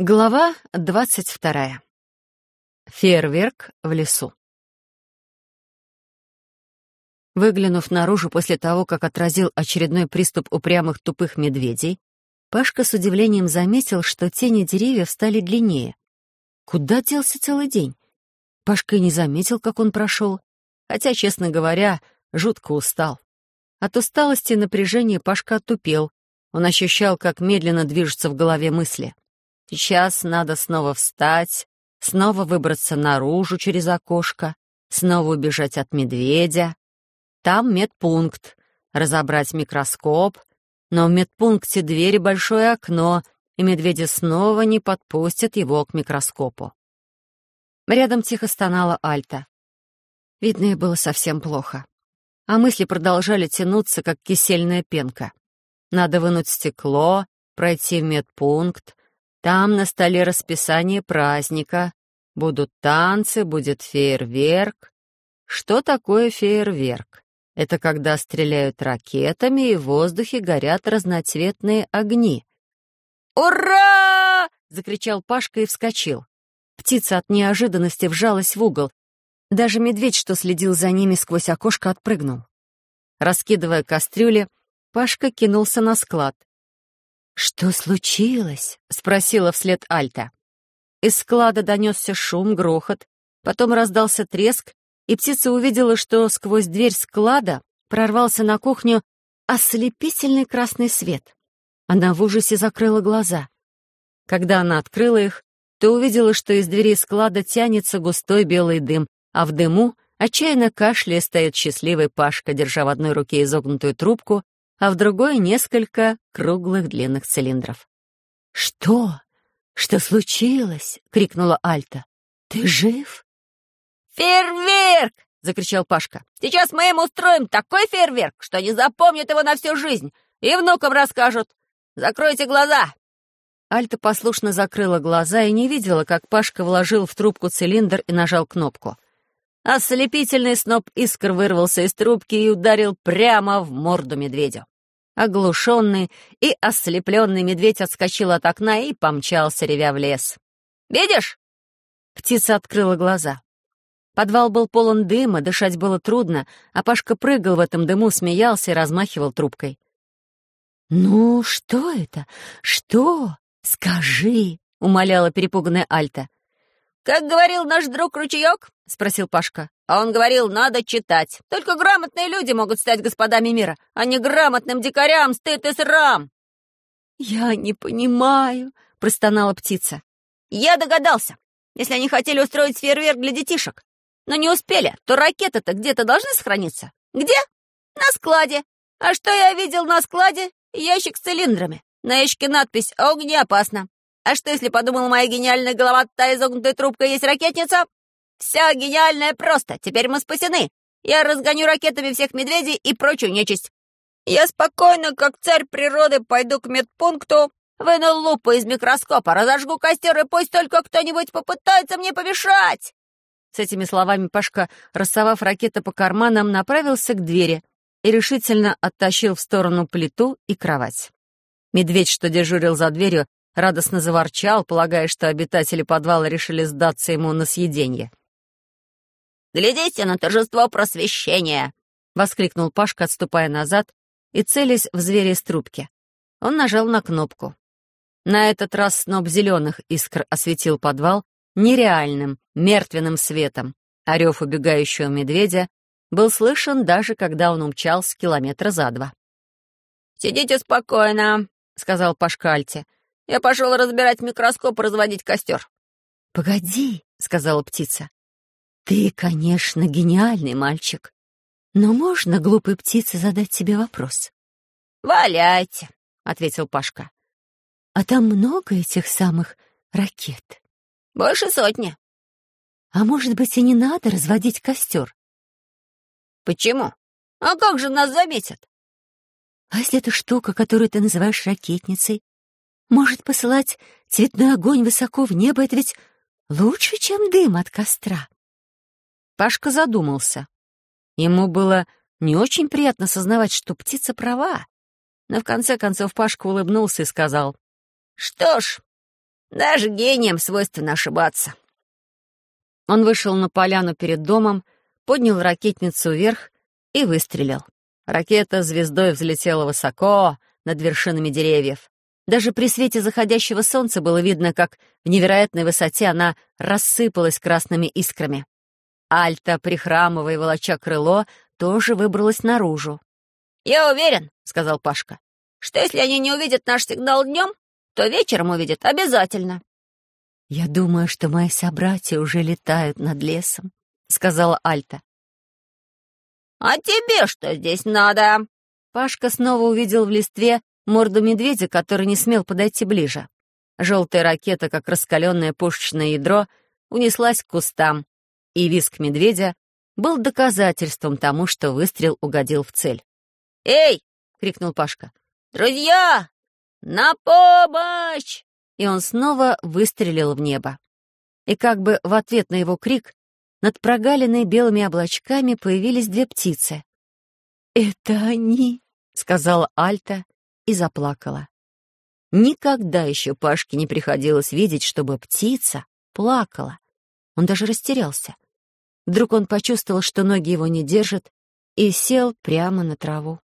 Глава двадцать вторая. Фейерверк в лесу. Выглянув наружу после того, как отразил очередной приступ упрямых тупых медведей, Пашка с удивлением заметил, что тени деревьев стали длиннее. Куда делся целый день? Пашка и не заметил, как он прошел, хотя, честно говоря, жутко устал. От усталости и напряжения Пашка отупел. Он ощущал, как медленно движутся в голове мысли — Сейчас надо снова встать, снова выбраться наружу через окошко, снова убежать от медведя. Там медпункт, разобрать микроскоп, но в медпункте двери большое окно, и медведи снова не подпустят его к микроскопу. Рядом тихо стонала Альта. Видно, ей было совсем плохо. А мысли продолжали тянуться, как кисельная пенка. Надо вынуть стекло, пройти в медпункт, там на столе расписание праздника. Будут танцы, будет фейерверк. Что такое фейерверк? Это когда стреляют ракетами и в воздухе горят разноцветные огни. «Ура!» — закричал Пашка и вскочил. Птица от неожиданности вжалась в угол. Даже медведь, что следил за ними сквозь окошко, отпрыгнул. Раскидывая кастрюли, Пашка кинулся на склад. «Что случилось?» — спросила вслед Альта. Из склада донесся шум, грохот, потом раздался треск, и птица увидела, что сквозь дверь склада прорвался на кухню ослепительный красный свет. Она в ужасе закрыла глаза. Когда она открыла их, то увидела, что из двери склада тянется густой белый дым, а в дыму, отчаянно кашляя, стоит счастливый Пашка, держа в одной руке изогнутую трубку, а в другой несколько круглых длинных цилиндров. «Что? Что случилось?» — крикнула Альта. «Ты жив?» «Фейерверк!» — закричал Пашка. «Сейчас мы им устроим такой фейерверк, что они запомнят его на всю жизнь и внукам расскажут. Закройте глаза!» Альта послушно закрыла глаза и не видела, как Пашка вложил в трубку цилиндр и нажал кнопку. Ослепительный сноп искр вырвался из трубки и ударил прямо в морду медведю. Оглушенный и ослепленный медведь отскочил от окна и помчался, ревя в лес. «Видишь?» Птица открыла глаза. Подвал был полон дыма, дышать было трудно, а Пашка прыгал в этом дыму, смеялся и размахивал трубкой. «Ну, что это? Что? Скажи!» — умоляла перепуганная Альта. «Как говорил наш друг Ручеек?» — спросил Пашка. А он говорил, надо читать. Только грамотные люди могут стать господами мира, а не грамотным дикарям стыд и срам. «Я не понимаю», — простонала птица. «Я догадался. Если они хотели устроить фейерверк для детишек, но не успели, то ракеты-то где-то должны сохраниться. Где? На складе. А что я видел на складе? Ящик с цилиндрами. На ящике надпись «Огнеопасно». А что, если подумала моя гениальная голова, та изогнутая трубка есть ракетница? Все гениальное просто. Теперь мы спасены. Я разгоню ракетами всех медведей и прочую нечисть. Я спокойно, как царь природы, пойду к медпункту, выну лупу из микроскопа, разожгу костер, и пусть только кто-нибудь попытается мне помешать!» С этими словами Пашка, рассовав ракеты по карманам, направился к двери и решительно оттащил в сторону плиту и кровать. Медведь, что дежурил за дверью, радостно заворчал, полагая, что обитатели подвала решили сдаться ему на съеденье. «Глядите на торжество просвещения!» — воскликнул Пашка, отступая назад и целясь в зверя из трубки. Он нажал на кнопку. На этот раз сноп зеленых искр осветил подвал нереальным, мертвенным светом, а рев убегающего медведя был слышен даже когда он умчался километра за два. «Сидите спокойно», — сказал Пашка Альте. «Я пошел разбирать микроскоп и разводить костер». «Погоди», — сказала птица. «Ты, конечно, гениальный мальчик, но можно глупой птице задать тебе вопрос?» «Валяйте», — ответил Пашка. «А там много этих самых ракет?» «Больше сотни». «А может быть, и не надо разводить костер?» «Почему? А как же нас заметят?» «А если эта штука, которую ты называешь ракетницей, может посылать цветной огонь высоко в небо, это ведь лучше, чем дым от костра?» Пашка задумался. Ему было не очень приятно сознавать, что птица права. Но в конце концов Пашка улыбнулся и сказал, «Что ж, Даже гением свойственно ошибаться. Он вышел на поляну перед домом, поднял ракетницу вверх и выстрелил. Ракета звездой взлетела высоко, над вершинами деревьев. Даже при свете заходящего солнца было видно, как в невероятной высоте она рассыпалась красными искрами. Альта, прихрамывая и волоча крыло, тоже выбралась наружу. «Я уверен», — сказал Пашка, «что если они не увидят наш сигнал днем, то вечером увидят обязательно». «Я думаю, что мои собратья уже летают над лесом», — сказала Альта. «А тебе что здесь надо?» Пашка снова увидел в листве морду медведя, который не смел подойти ближе. Желтая ракета, как раскаленное пушечное ядро, унеслась к кустам, и виск медведя был доказательством тому, что выстрел угодил в цель. «Эй!» — крикнул Пашка. «Друзья! На помощь!» И он снова выстрелил в небо. И как бы в ответ на его крик над прогалиной белыми облачками появились две птицы. «Это они!» — сказала Альта и заплакала. Никогда еще Пашке не приходилось видеть, чтобы птица плакала. Он даже растерялся. Вдруг он почувствовал, что ноги его не держат, и сел прямо на траву.